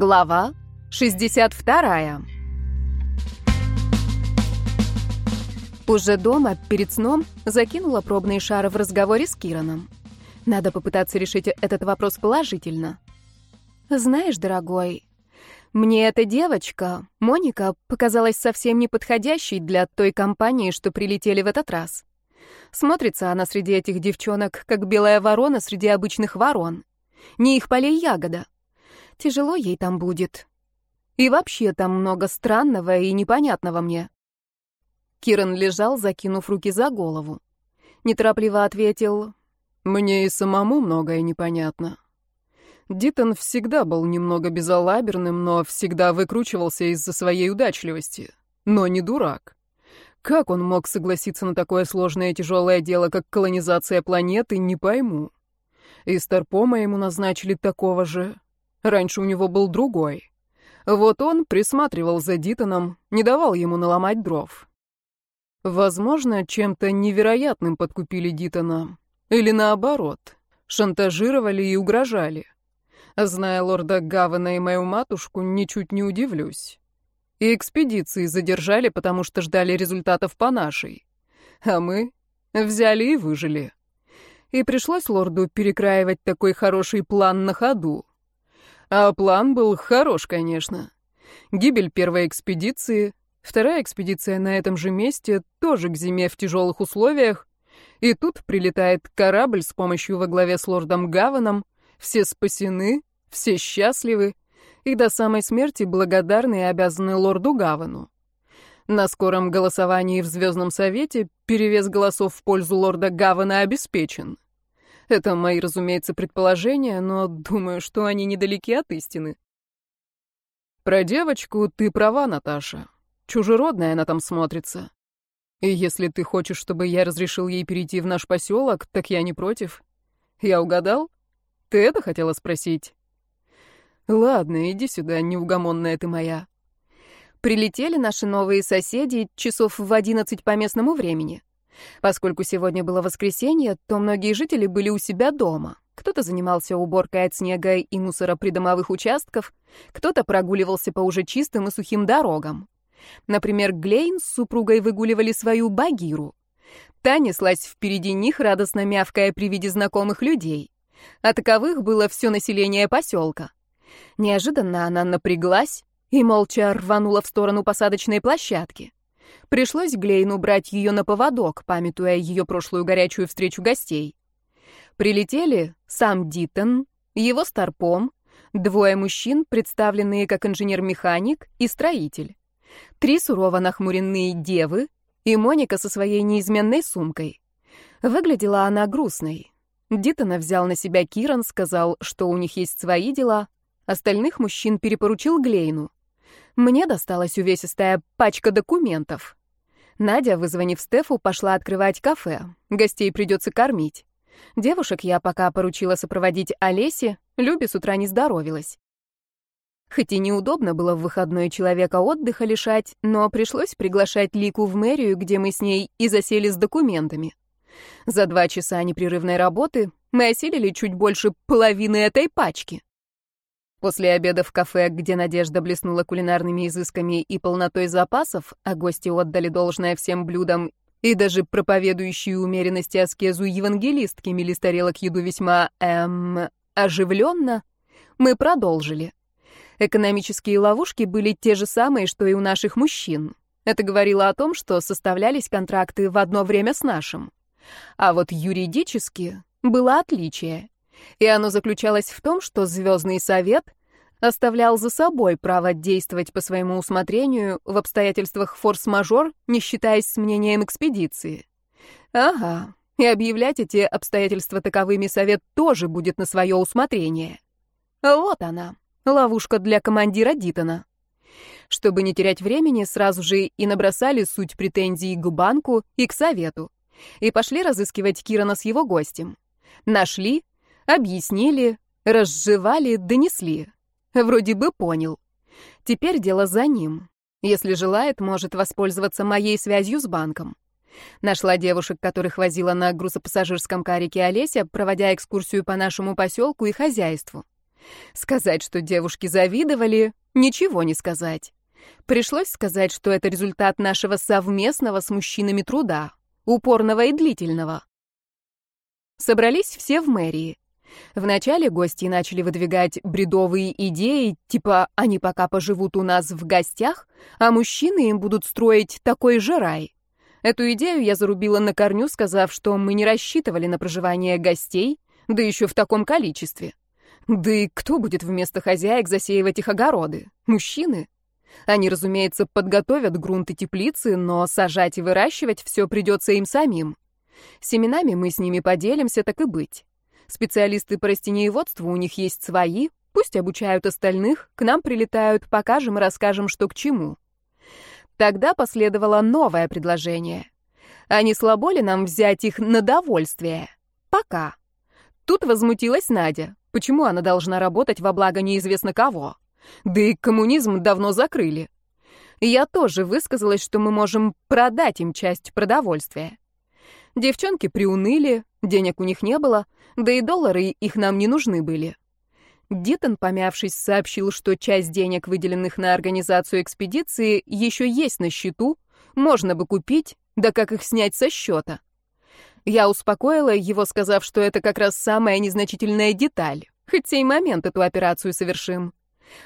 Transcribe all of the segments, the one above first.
Глава 62. Уже дома, перед сном, закинула пробные шары в разговоре с Кираном. Надо попытаться решить этот вопрос положительно. Знаешь, дорогой, мне эта девочка, Моника, показалась совсем неподходящей для той компании, что прилетели в этот раз. Смотрится она среди этих девчонок, как белая ворона среди обычных ворон. Не их полей ягода. Тяжело ей там будет. И вообще там много странного и непонятного мне. Киран лежал, закинув руки за голову. Неторопливо ответил, «Мне и самому многое непонятно. Дитон всегда был немного безалаберным, но всегда выкручивался из-за своей удачливости. Но не дурак. Как он мог согласиться на такое сложное и тяжелое дело, как колонизация планеты, не пойму. И Старпома ему назначили такого же. Раньше у него был другой. Вот он присматривал за Дитоном, не давал ему наломать дров. Возможно, чем-то невероятным подкупили Дитона. Или наоборот, шантажировали и угрожали. Зная лорда Гавана и мою матушку, ничуть не удивлюсь. И экспедиции задержали, потому что ждали результатов по нашей. А мы взяли и выжили. И пришлось лорду перекраивать такой хороший план на ходу. А план был хорош, конечно. Гибель первой экспедиции, вторая экспедиция на этом же месте, тоже к зиме в тяжелых условиях. И тут прилетает корабль с помощью во главе с лордом Гаваном. Все спасены, все счастливы и до самой смерти благодарны и обязаны лорду Гавану. На скором голосовании в Звездном Совете перевес голосов в пользу лорда Гавана обеспечен. Это мои, разумеется, предположения, но думаю, что они недалеки от истины. Про девочку ты права, Наташа. Чужеродная она там смотрится. И если ты хочешь, чтобы я разрешил ей перейти в наш поселок, так я не против. Я угадал? Ты это хотела спросить? Ладно, иди сюда, неугомонная ты моя. Прилетели наши новые соседи часов в одиннадцать по местному времени. Поскольку сегодня было воскресенье, то многие жители были у себя дома. Кто-то занимался уборкой от снега и мусора придомовых участков, кто-то прогуливался по уже чистым и сухим дорогам. Например, Глейн с супругой выгуливали свою багиру. Та неслась впереди них, радостно мявкая при виде знакомых людей. А таковых было все население поселка. Неожиданно она напряглась и молча рванула в сторону посадочной площадки. Пришлось Глейну брать ее на поводок, памятуя ее прошлую горячую встречу гостей. Прилетели сам Дитон, его старпом, двое мужчин, представленные как инженер-механик и строитель, три сурово нахмуренные девы и Моника со своей неизменной сумкой. Выглядела она грустной. Дитона взял на себя Киран, сказал, что у них есть свои дела, остальных мужчин перепоручил Глейну. Мне досталась увесистая пачка документов. Надя, вызвонив Стефу, пошла открывать кафе. Гостей придется кормить. Девушек я пока поручила сопроводить Олесе, Любе с утра не здоровилась. Хоть и неудобно было в выходной человека отдыха лишать, но пришлось приглашать Лику в мэрию, где мы с ней и засели с документами. За два часа непрерывной работы мы осилили чуть больше половины этой пачки. После обеда в кафе, где Надежда блеснула кулинарными изысками и полнотой запасов, а гости отдали должное всем блюдам, и даже проповедующие умеренность аскезу евангелистки мели с тарелок еду весьма, эм, оживленно, мы продолжили. Экономические ловушки были те же самые, что и у наших мужчин. Это говорило о том, что составлялись контракты в одно время с нашим. А вот юридически было отличие. И оно заключалось в том, что Звездный Совет оставлял за собой право действовать по своему усмотрению в обстоятельствах форс-мажор, не считаясь с мнением экспедиции. Ага, и объявлять эти обстоятельства таковыми Совет тоже будет на свое усмотрение. Вот она, ловушка для командира Дитона. Чтобы не терять времени, сразу же и набросали суть претензий к банку и к Совету. И пошли разыскивать Кирана с его гостем. Нашли, Объяснили, разжевали, донесли. Вроде бы понял. Теперь дело за ним. Если желает, может воспользоваться моей связью с банком. Нашла девушек, которых возила на грузопассажирском карике Олеся, проводя экскурсию по нашему поселку и хозяйству. Сказать, что девушки завидовали, ничего не сказать. Пришлось сказать, что это результат нашего совместного с мужчинами труда, упорного и длительного. Собрались все в мэрии. Вначале гости начали выдвигать бредовые идеи, типа они пока поживут у нас в гостях, а мужчины им будут строить такой же рай. Эту идею я зарубила на корню, сказав, что мы не рассчитывали на проживание гостей, да еще в таком количестве. Да и кто будет вместо хозяек засеивать их огороды? Мужчины? Они, разумеется, подготовят грунт и теплицы, но сажать и выращивать все придется им самим. Семенами мы с ними поделимся, так и быть. Специалисты по растениеводству у них есть свои, пусть обучают остальных, к нам прилетают, покажем и расскажем, что к чему. Тогда последовало новое предложение. А не слабо ли нам взять их на довольствие? Пока. Тут возмутилась Надя. Почему она должна работать во благо неизвестно кого? Да и коммунизм давно закрыли. Я тоже высказалась, что мы можем продать им часть продовольствия. Девчонки приуныли, денег у них не было, да и доллары их нам не нужны были. Дитон, помявшись, сообщил, что часть денег, выделенных на организацию экспедиции, еще есть на счету, можно бы купить, да как их снять со счета. Я успокоила его, сказав, что это как раз самая незначительная деталь, хоть сей момент эту операцию совершим.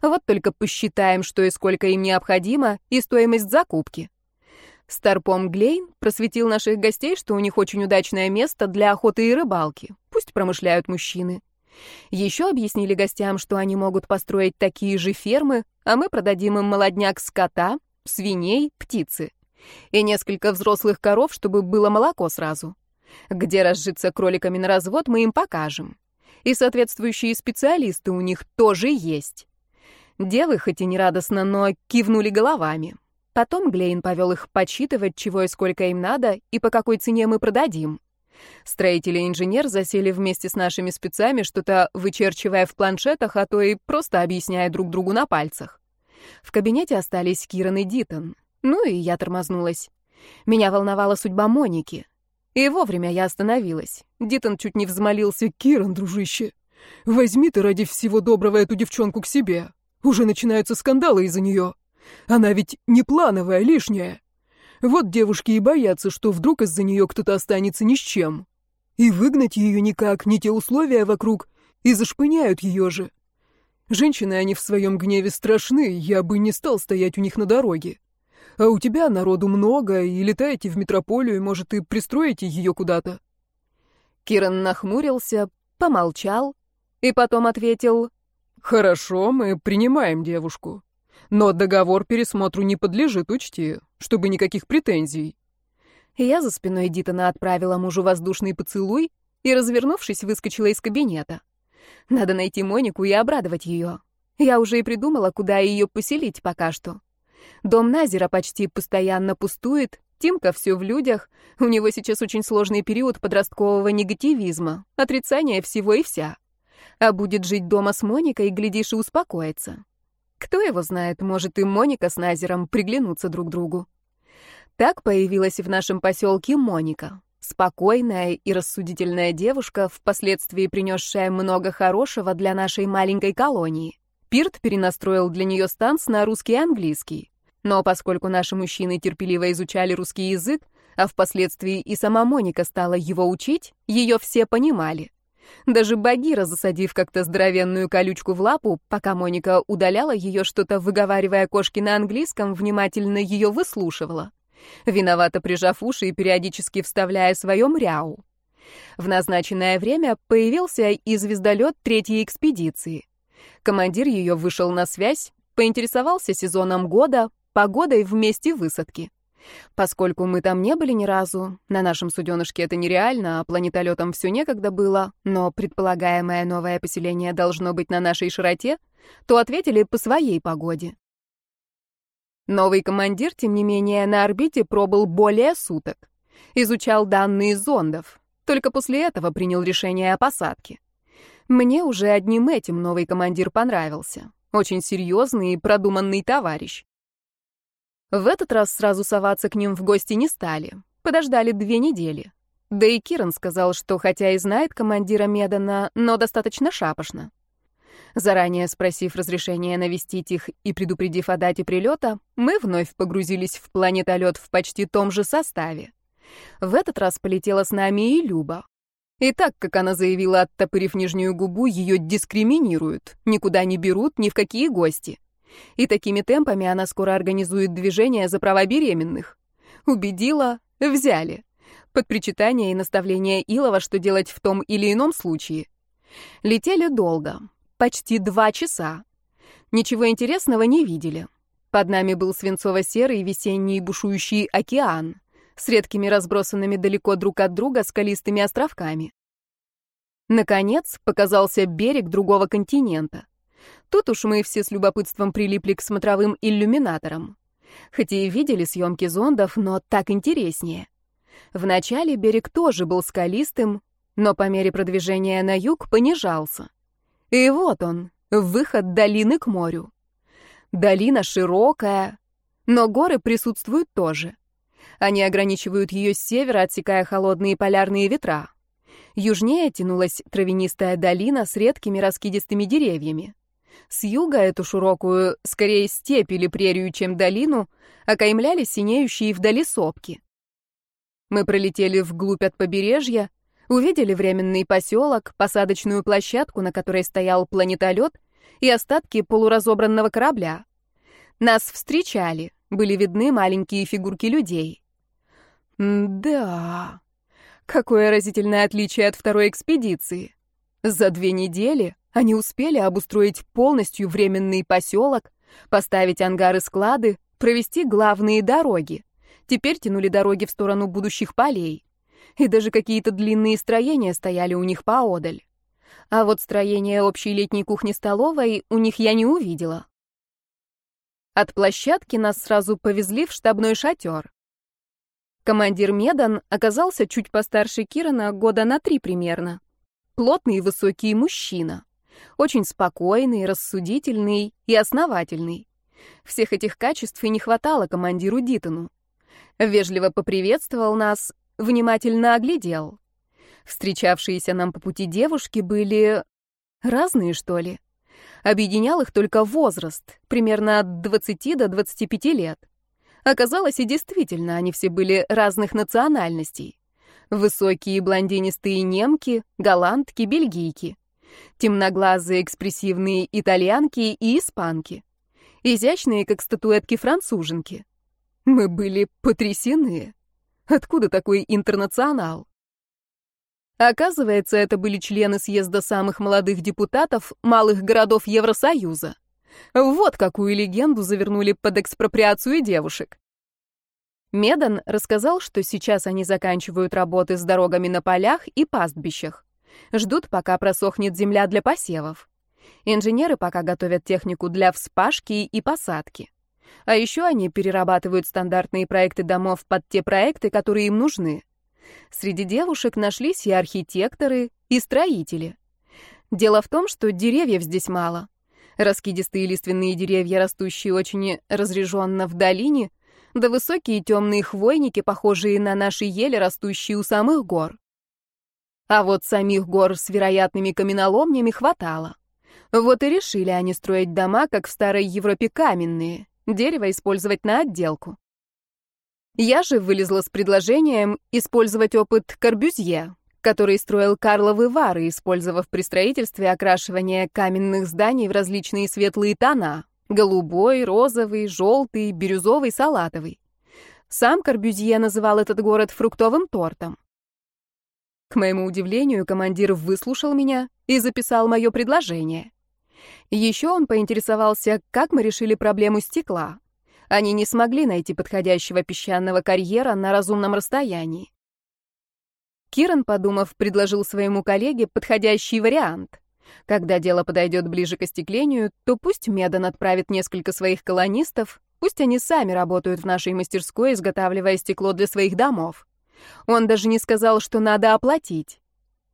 Вот только посчитаем, что и сколько им необходимо, и стоимость закупки. Старпом Глейн просветил наших гостей, что у них очень удачное место для охоты и рыбалки. Пусть промышляют мужчины. Еще объяснили гостям, что они могут построить такие же фермы, а мы продадим им молодняк скота, свиней, птицы. И несколько взрослых коров, чтобы было молоко сразу. Где разжиться кроликами на развод, мы им покажем. И соответствующие специалисты у них тоже есть. Девы, хоть и нерадостно, но кивнули головами. Потом Глейн повел их подсчитывать, чего и сколько им надо, и по какой цене мы продадим. Строитель и инженер засели вместе с нашими спецами, что-то вычерчивая в планшетах, а то и просто объясняя друг другу на пальцах. В кабинете остались Киран и Дитон. Ну и я тормознулась. Меня волновала судьба Моники. И вовремя я остановилась. Дитон чуть не взмолился. «Киран, дружище, возьми ты ради всего доброго эту девчонку к себе. Уже начинаются скандалы из-за нее». Она ведь не плановая, лишняя. Вот девушки и боятся, что вдруг из-за нее кто-то останется ни с чем. И выгнать ее никак, не те условия вокруг, и зашпыняют ее же. Женщины, они в своем гневе страшны, я бы не стал стоять у них на дороге. А у тебя народу много, и летаете в метрополию, может, и пристроите ее куда-то. Киран нахмурился, помолчал и потом ответил, «Хорошо, мы принимаем девушку. Но договор пересмотру не подлежит, учти, чтобы никаких претензий. Я за спиной Дитона отправила мужу воздушный поцелуй и, развернувшись, выскочила из кабинета. Надо найти Монику и обрадовать ее. Я уже и придумала, куда ее поселить пока что. Дом Назера почти постоянно пустует, Тимка все в людях, у него сейчас очень сложный период подросткового негативизма, отрицания всего и вся. А будет жить дома с Моникой, глядишь, и успокоится. Кто его знает, может и Моника с Назером приглянутся друг другу. Так появилась в нашем поселке Моника. Спокойная и рассудительная девушка, впоследствии принесшая много хорошего для нашей маленькой колонии. Пирт перенастроил для нее станц на русский и английский. Но поскольку наши мужчины терпеливо изучали русский язык, а впоследствии и сама Моника стала его учить, ее все понимали. Даже Багира, засадив как-то здоровенную колючку в лапу, пока Моника удаляла ее, что-то выговаривая кошке на английском, внимательно ее выслушивала. Виновато прижав уши и периодически вставляя свое мряу. В назначенное время появился и звездолет третьей экспедиции. Командир ее вышел на связь, поинтересовался сезоном года, погодой в месте высадки. Поскольку мы там не были ни разу, на нашем суденышке это нереально, а планетолетам все некогда было, но предполагаемое новое поселение должно быть на нашей широте, то ответили по своей погоде. Новый командир, тем не менее, на орбите пробыл более суток. Изучал данные зондов. Только после этого принял решение о посадке. Мне уже одним этим новый командир понравился. Очень серьезный и продуманный товарищ. В этот раз сразу соваться к ним в гости не стали. Подождали две недели. Да и Киран сказал, что хотя и знает командира Медана, но достаточно шапошно. Заранее спросив разрешения навестить их и предупредив о дате прилета, мы вновь погрузились в планетолет в почти том же составе. В этот раз полетела с нами и Люба. И так, как она заявила, оттопырив нижнюю губу, ее дискриминируют, никуда не берут, ни в какие гости. И такими темпами она скоро организует движение за права беременных. Убедила, взяли. Под причитание и наставление Илова, что делать в том или ином случае. Летели долго, почти два часа. Ничего интересного не видели. Под нами был свинцово-серый весенний бушующий океан с редкими разбросанными далеко друг от друга скалистыми островками. Наконец, показался берег другого континента. Тут уж мы все с любопытством прилипли к смотровым иллюминаторам. Хотя и видели съемки зондов, но так интереснее. Вначале берег тоже был скалистым, но по мере продвижения на юг понижался. И вот он, выход долины к морю. Долина широкая, но горы присутствуют тоже. Они ограничивают ее с севера, отсекая холодные полярные ветра. Южнее тянулась травянистая долина с редкими раскидистыми деревьями. С юга эту широкую, скорее степь или прерию, чем долину, окаймляли синеющие вдали сопки. Мы пролетели вглубь от побережья, увидели временный поселок, посадочную площадку, на которой стоял планетолет, и остатки полуразобранного корабля. Нас встречали, были видны маленькие фигурки людей. да, какое разительное отличие от второй экспедиции. За две недели они успели обустроить полностью временный поселок, поставить ангары-склады, провести главные дороги. Теперь тянули дороги в сторону будущих полей. И даже какие-то длинные строения стояли у них поодаль. А вот строение общей летней кухни-столовой у них я не увидела. От площадки нас сразу повезли в штабной шатер. Командир Медан оказался чуть постарше Кирана года на три примерно. Плотный и высокий мужчина. Очень спокойный, рассудительный и основательный. Всех этих качеств и не хватало командиру Дитону. Вежливо поприветствовал нас, внимательно оглядел. Встречавшиеся нам по пути девушки были разные, что ли. Объединял их только возраст, примерно от 20 до 25 лет. Оказалось, и действительно, они все были разных национальностей. Высокие блондинистые немки, голландки, бельгийки. Темноглазые экспрессивные итальянки и испанки. Изящные, как статуэтки француженки. Мы были потрясены. Откуда такой интернационал? Оказывается, это были члены съезда самых молодых депутатов малых городов Евросоюза. Вот какую легенду завернули под экспроприацию девушек. Медан рассказал, что сейчас они заканчивают работы с дорогами на полях и пастбищах. Ждут, пока просохнет земля для посевов. Инженеры пока готовят технику для вспашки и посадки. А еще они перерабатывают стандартные проекты домов под те проекты, которые им нужны. Среди девушек нашлись и архитекторы, и строители. Дело в том, что деревьев здесь мало. Раскидистые лиственные деревья, растущие очень разреженно в долине, да высокие темные хвойники, похожие на наши ели, растущие у самых гор. А вот самих гор с вероятными каменоломнями хватало. Вот и решили они строить дома, как в старой Европе каменные, дерево использовать на отделку. Я же вылезла с предложением использовать опыт Корбюзье, который строил Карловы Вары, использовав при строительстве окрашивание каменных зданий в различные светлые тона — голубой, розовый, желтый, бирюзовый, салатовый. Сам Корбюзье называл этот город фруктовым тортом. К моему удивлению, командир выслушал меня и записал мое предложение. Еще он поинтересовался, как мы решили проблему стекла. Они не смогли найти подходящего песчаного карьера на разумном расстоянии. Киран, подумав, предложил своему коллеге подходящий вариант. Когда дело подойдет ближе к остеклению, то пусть Медан отправит несколько своих колонистов, пусть они сами работают в нашей мастерской, изготавливая стекло для своих домов. Он даже не сказал, что надо оплатить.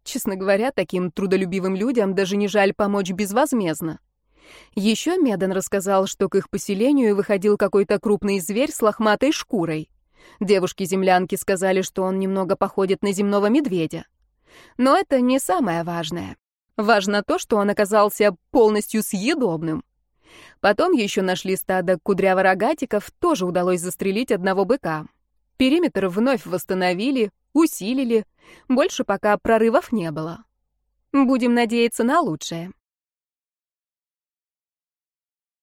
Честно говоря, таким трудолюбивым людям даже не жаль помочь безвозмездно. Еще Медан рассказал, что к их поселению выходил какой-то крупный зверь с лохматой шкурой. Девушки-землянки сказали, что он немного походит на земного медведя. Но это не самое важное. Важно то, что он оказался полностью съедобным. Потом еще нашли стадо кудряворогатиков, тоже удалось застрелить одного быка. Периметр вновь восстановили, усилили. Больше пока прорывов не было. Будем надеяться на лучшее.